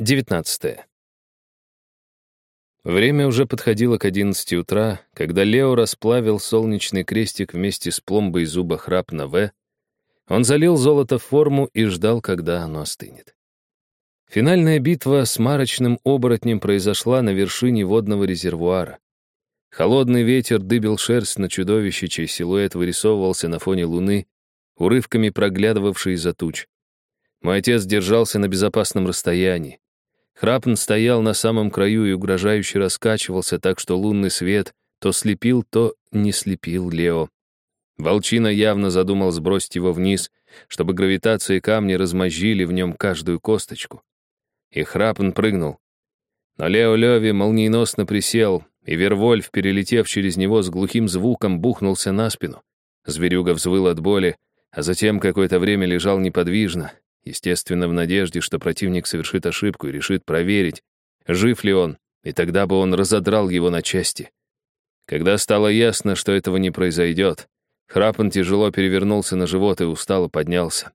19. Время уже подходило к 11 утра, когда Лео расплавил солнечный крестик вместе с пломбой зуба храп на В. Он залил золото в форму и ждал, когда оно остынет. Финальная битва с марочным оборотнем произошла на вершине водного резервуара. Холодный ветер дыбил шерсть на чудовище, чей силуэт вырисовывался на фоне луны, урывками проглядывавший из-за туч. Мой отец держался на безопасном расстоянии. Храпн стоял на самом краю и угрожающе раскачивался, так что лунный свет то слепил, то не слепил Лео. Волчина явно задумал сбросить его вниз, чтобы гравитация и камни размозжили в нем каждую косточку. И Храпн прыгнул. Но Лео Леви молниеносно присел, и Вервольф, перелетев через него с глухим звуком, бухнулся на спину. Зверюга взвыл от боли, а затем какое-то время лежал неподвижно, естественно, в надежде, что противник совершит ошибку и решит проверить, жив ли он, и тогда бы он разодрал его на части. Когда стало ясно, что этого не произойдет, Храпан тяжело перевернулся на живот и устало поднялся.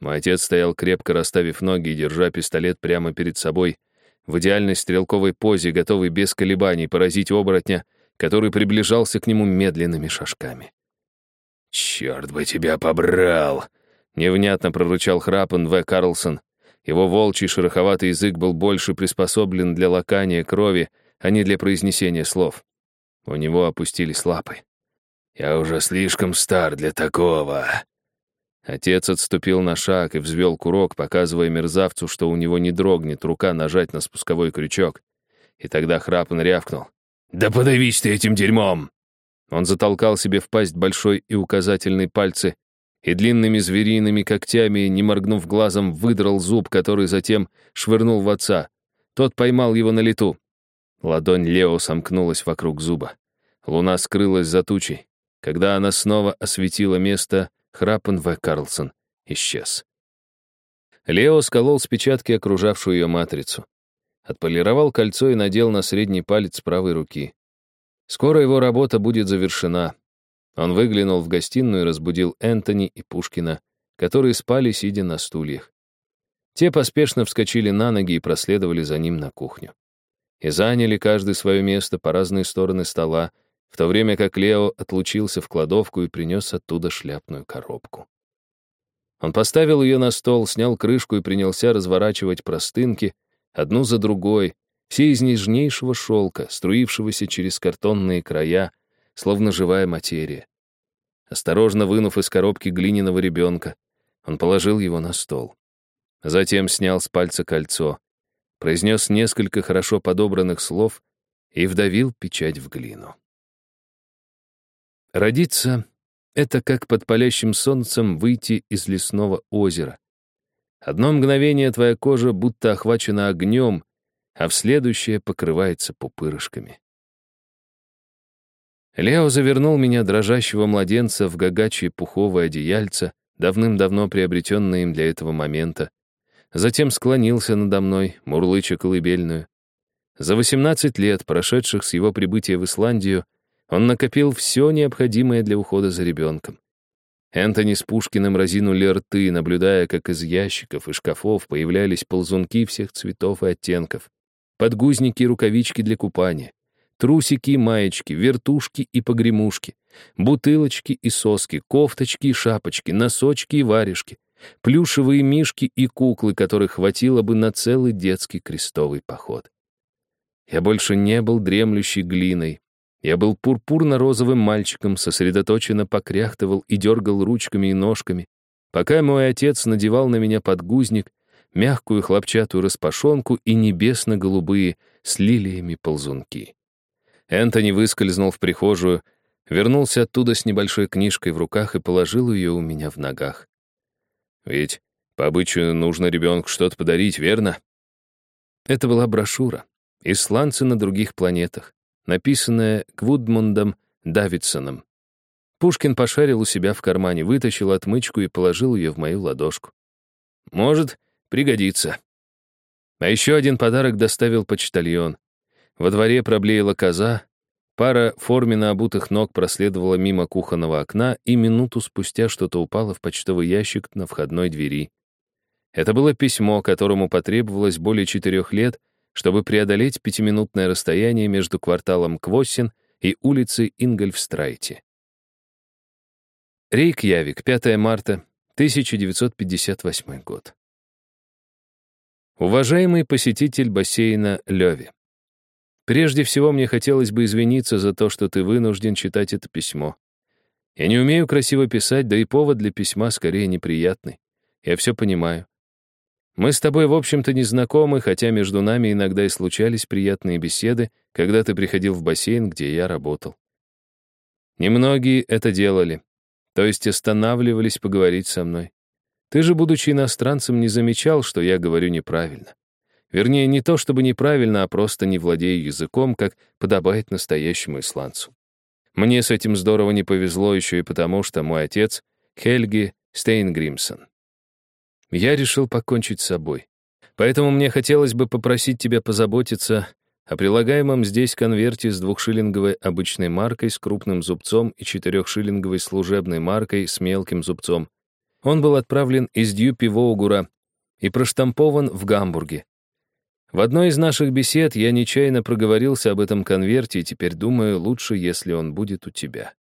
Мой отец стоял крепко расставив ноги и держа пистолет прямо перед собой, в идеальной стрелковой позе, готовый без колебаний поразить оборотня, который приближался к нему медленными шажками. «Черт бы тебя побрал!» Невнятно прорычал храпан В. Карлсон. Его волчий шероховатый язык был больше приспособлен для лакания крови, а не для произнесения слов. У него опустились лапы. «Я уже слишком стар для такого». Отец отступил на шаг и взвел курок, показывая мерзавцу, что у него не дрогнет рука нажать на спусковой крючок. И тогда Храпан рявкнул. «Да подавись ты этим дерьмом!» Он затолкал себе в пасть большой и указательный пальцы и длинными звериными когтями, не моргнув глазом, выдрал зуб, который затем швырнул в отца. Тот поймал его на лету. Ладонь Лео сомкнулась вокруг зуба. Луна скрылась за тучей. Когда она снова осветила место, Храпен В. Карлсон исчез. Лео сколол с печатки окружавшую ее матрицу. Отполировал кольцо и надел на средний палец правой руки. Скоро его работа будет завершена. Он выглянул в гостиную и разбудил Энтони и Пушкина, которые спали, сидя на стульях. Те поспешно вскочили на ноги и проследовали за ним на кухню. И заняли каждый свое место по разные стороны стола, в то время как Лео отлучился в кладовку и принес оттуда шляпную коробку. Он поставил ее на стол, снял крышку и принялся разворачивать простынки, одну за другой, все из нежнейшего шелка, струившегося через картонные края, словно живая материя. Осторожно вынув из коробки глиняного ребенка, он положил его на стол. Затем снял с пальца кольцо, произнес несколько хорошо подобранных слов и вдавил печать в глину. Родиться — это как под палящим солнцем выйти из лесного озера. Одно мгновение твоя кожа будто охвачена огнем, а в следующее покрывается пупырышками. Лео завернул меня, дрожащего младенца, в гагачье пуховое одеяльце, давным-давно приобретенное им для этого момента. Затем склонился надо мной, мурлыча колыбельную. За 18 лет, прошедших с его прибытия в Исландию, он накопил все необходимое для ухода за ребенком. Энтони с Пушкиным разинули рты, наблюдая, как из ящиков и шкафов появлялись ползунки всех цветов и оттенков, подгузники и рукавички для купания, трусики и маечки, вертушки и погремушки, бутылочки и соски, кофточки и шапочки, носочки и варежки, плюшевые мишки и куклы, которых хватило бы на целый детский крестовый поход. Я больше не был дремлющей глиной. Я был пурпурно-розовым мальчиком, сосредоточенно покряхтывал и дергал ручками и ножками, пока мой отец надевал на меня подгузник, мягкую хлопчатую распашонку и небесно-голубые с лилиями ползунки. Энтони выскользнул в прихожую, вернулся оттуда с небольшой книжкой в руках и положил ее у меня в ногах. «Ведь по обычаю нужно ребенку что-то подарить, верно?» Это была брошюра «Исландцы на других планетах», написанная Квудмундом Давидсоном. Пушкин пошарил у себя в кармане, вытащил отмычку и положил ее в мою ладошку. «Может, пригодится». А еще один подарок доставил почтальон. Во дворе проблеяла коза, пара форменно обутых ног проследовала мимо кухонного окна, и минуту спустя что-то упало в почтовый ящик на входной двери. Это было письмо, которому потребовалось более четырех лет, чтобы преодолеть пятиминутное расстояние между кварталом Квоссин и улицей Ингольфстрайте. Рейкьявик, 5 марта, 1958 год. Уважаемый посетитель бассейна Леви, прежде всего мне хотелось бы извиниться за то, что ты вынужден читать это письмо. Я не умею красиво писать, да и повод для письма скорее неприятный. Я все понимаю. Мы с тобой, в общем-то, не знакомы, хотя между нами иногда и случались приятные беседы, когда ты приходил в бассейн, где я работал. Немногие это делали, то есть останавливались поговорить со мной. Ты же, будучи иностранцем, не замечал, что я говорю неправильно. Вернее, не то чтобы неправильно, а просто не владею языком, как подобает настоящему исландцу. Мне с этим здорово не повезло еще и потому, что мой отец — Хельги Стейнгримсон. Я решил покончить с собой. Поэтому мне хотелось бы попросить тебя позаботиться о прилагаемом здесь конверте с двухшиллинговой обычной маркой с крупным зубцом и четырехшиллинговой служебной маркой с мелким зубцом. Он был отправлен из Дьюпи-Воугура и проштампован в Гамбурге. В одной из наших бесед я нечаянно проговорился об этом конверте, и теперь думаю, лучше, если он будет у тебя.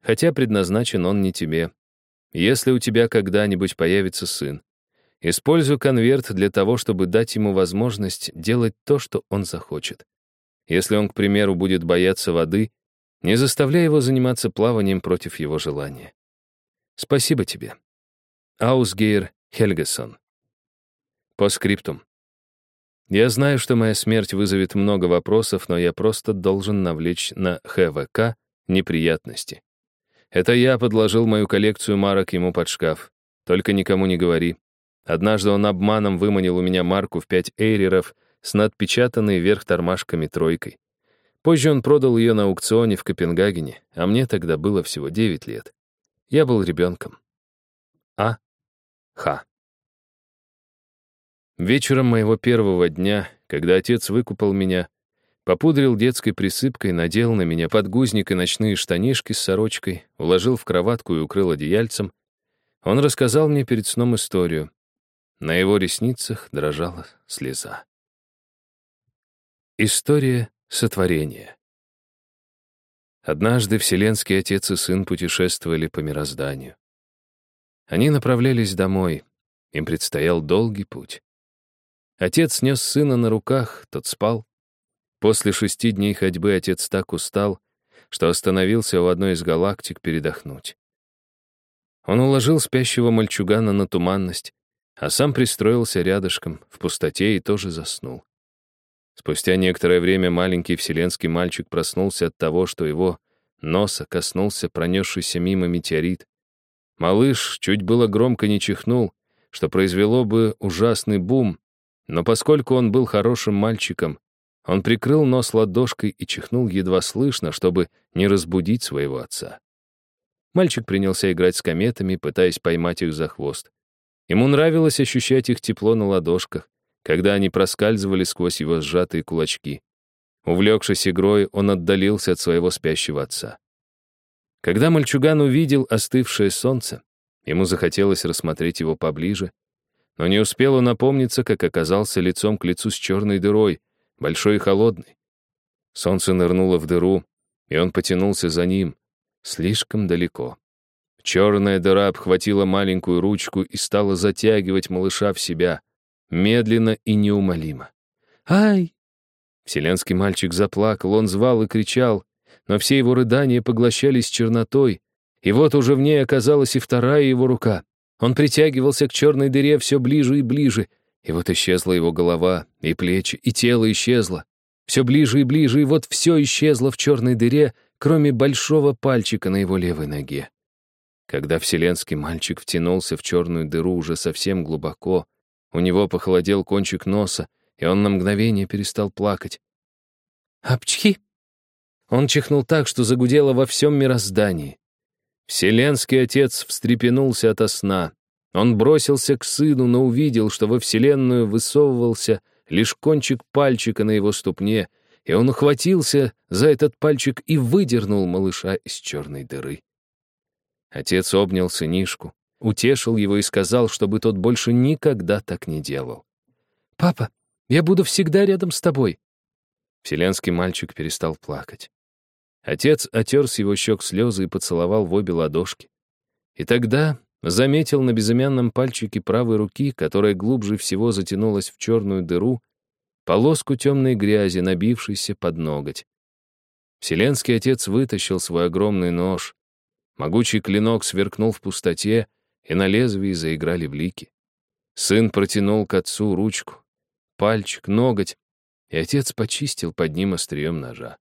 Хотя предназначен он не тебе. Если у тебя когда-нибудь появится сын, Использую конверт для того, чтобы дать ему возможность делать то, что он захочет. Если он, к примеру, будет бояться воды, не заставляй его заниматься плаванием против его желания. Спасибо тебе. Аусгейр Хельгесон. По скриптум. Я знаю, что моя смерть вызовет много вопросов, но я просто должен навлечь на ХВК неприятности. Это я подложил мою коллекцию марок ему под шкаф. Только никому не говори. Однажды он обманом выманил у меня марку в пять эйреров с надпечатанной вверх тормашками тройкой. Позже он продал ее на аукционе в Копенгагене, а мне тогда было всего 9 лет. Я был ребенком. А. Х. Вечером моего первого дня, когда отец выкупал меня, попудрил детской присыпкой, надел на меня подгузник и ночные штанишки с сорочкой, уложил в кроватку и укрыл одеяльцем, он рассказал мне перед сном историю, на его ресницах дрожала слеза. История сотворения. Однажды Вселенский Отец и Сын путешествовали по мирозданию. Они направлялись домой, им предстоял долгий путь. Отец нес сына на руках, тот спал. После шести дней ходьбы отец так устал, что остановился у одной из галактик передохнуть. Он уложил спящего мальчугана на туманность, а сам пристроился рядышком, в пустоте и тоже заснул. Спустя некоторое время маленький вселенский мальчик проснулся от того, что его носа коснулся пронесшийся мимо метеорит. Малыш чуть было громко не чихнул, что произвело бы ужасный бум, но поскольку он был хорошим мальчиком, он прикрыл нос ладошкой и чихнул едва слышно, чтобы не разбудить своего отца. Мальчик принялся играть с кометами, пытаясь поймать их за хвост. Ему нравилось ощущать их тепло на ладошках, когда они проскальзывали сквозь его сжатые кулачки. Увлекшись игрой, он отдалился от своего спящего отца. Когда мальчуган увидел остывшее солнце, ему захотелось рассмотреть его поближе, но не успел он напомниться, как оказался лицом к лицу с черной дырой, большой и холодной. Солнце нырнуло в дыру, и он потянулся за ним, слишком далеко. Черная дыра обхватила маленькую ручку и стала затягивать малыша в себя, медленно и неумолимо. «Ай!» Вселенский мальчик заплакал, он звал и кричал, но все его рыдания поглощались чернотой, и вот уже в ней оказалась и вторая его рука. Он притягивался к черной дыре все ближе и ближе, и вот исчезла его голова, и плечи, и тело исчезло. Все ближе и ближе, и вот все исчезло в черной дыре, кроме большого пальчика на его левой ноге. Когда вселенский мальчик втянулся в черную дыру уже совсем глубоко, у него похолодел кончик носа, и он на мгновение перестал плакать. «Апчхи!» Он чихнул так, что загудело во всем мироздании. Вселенский отец встрепенулся ото сна. Он бросился к сыну, но увидел, что во Вселенную высовывался лишь кончик пальчика на его ступне, и он ухватился за этот пальчик и выдернул малыша из черной дыры. Отец обнял сынишку, утешил его и сказал, чтобы тот больше никогда так не делал. «Папа, я буду всегда рядом с тобой». Вселенский мальчик перестал плакать. Отец отер с его щек слезы и поцеловал в обе ладошки. И тогда заметил на безымянном пальчике правой руки, которая глубже всего затянулась в черную дыру, полоску темной грязи, набившейся под ноготь. Вселенский отец вытащил свой огромный нож. Могучий клинок сверкнул в пустоте, и на лезвии заиграли блики. Сын протянул к отцу ручку, пальчик, ноготь, и отец почистил под ним острием ножа.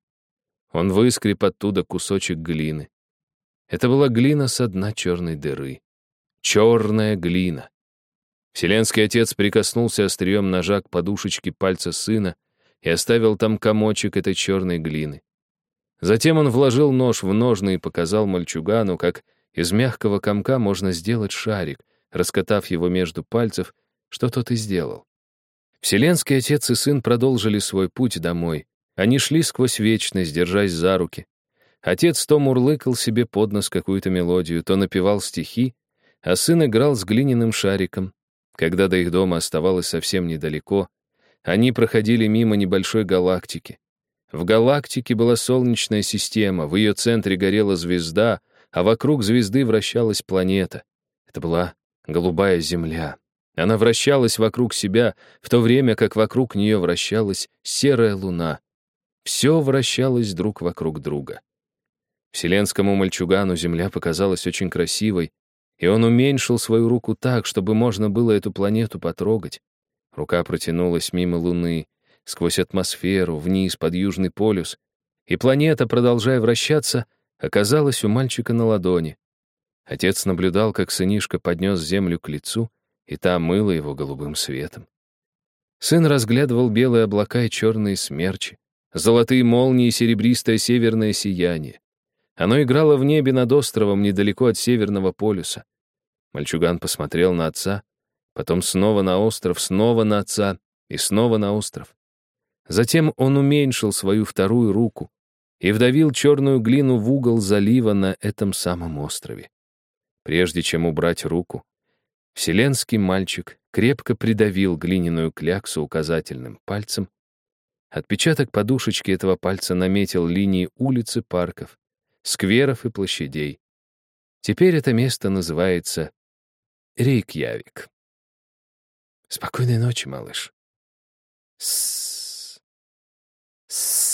Он выскреб оттуда кусочек глины. Это была глина со дна черной дыры. Черная глина. Вселенский отец прикоснулся острием ножа к подушечке пальца сына и оставил там комочек этой черной глины. Затем он вложил нож в ножны и показал мальчугану, как из мягкого комка можно сделать шарик, раскатав его между пальцев, что тот и сделал. Вселенский отец и сын продолжили свой путь домой. Они шли сквозь вечность, держась за руки. Отец то мурлыкал себе под нос какую-то мелодию, то напевал стихи, а сын играл с глиняным шариком. Когда до их дома оставалось совсем недалеко, они проходили мимо небольшой галактики. В галактике была солнечная система, в ее центре горела звезда, а вокруг звезды вращалась планета. Это была голубая Земля. Она вращалась вокруг себя, в то время как вокруг нее вращалась серая луна. Все вращалось друг вокруг друга. Вселенскому мальчугану Земля показалась очень красивой, и он уменьшил свою руку так, чтобы можно было эту планету потрогать. Рука протянулась мимо Луны, сквозь атмосферу, вниз под Южный полюс, и планета, продолжая вращаться, оказалась у мальчика на ладони. Отец наблюдал, как сынишка поднес Землю к лицу, и та мыла его голубым светом. Сын разглядывал белые облака и черные смерчи, золотые молнии и серебристое северное сияние. Оно играло в небе над островом недалеко от Северного полюса. Мальчуган посмотрел на отца, потом снова на остров, снова на отца и снова на остров. Затем он уменьшил свою вторую руку и вдавил черную глину в угол залива на этом самом острове. Прежде чем убрать руку, вселенский мальчик крепко придавил глиняную кляксу указательным пальцем. Отпечаток подушечки этого пальца наметил линии улиц и парков, скверов и площадей. Теперь это место называется Рейкьявик. Спокойной ночи, малыш. С. С.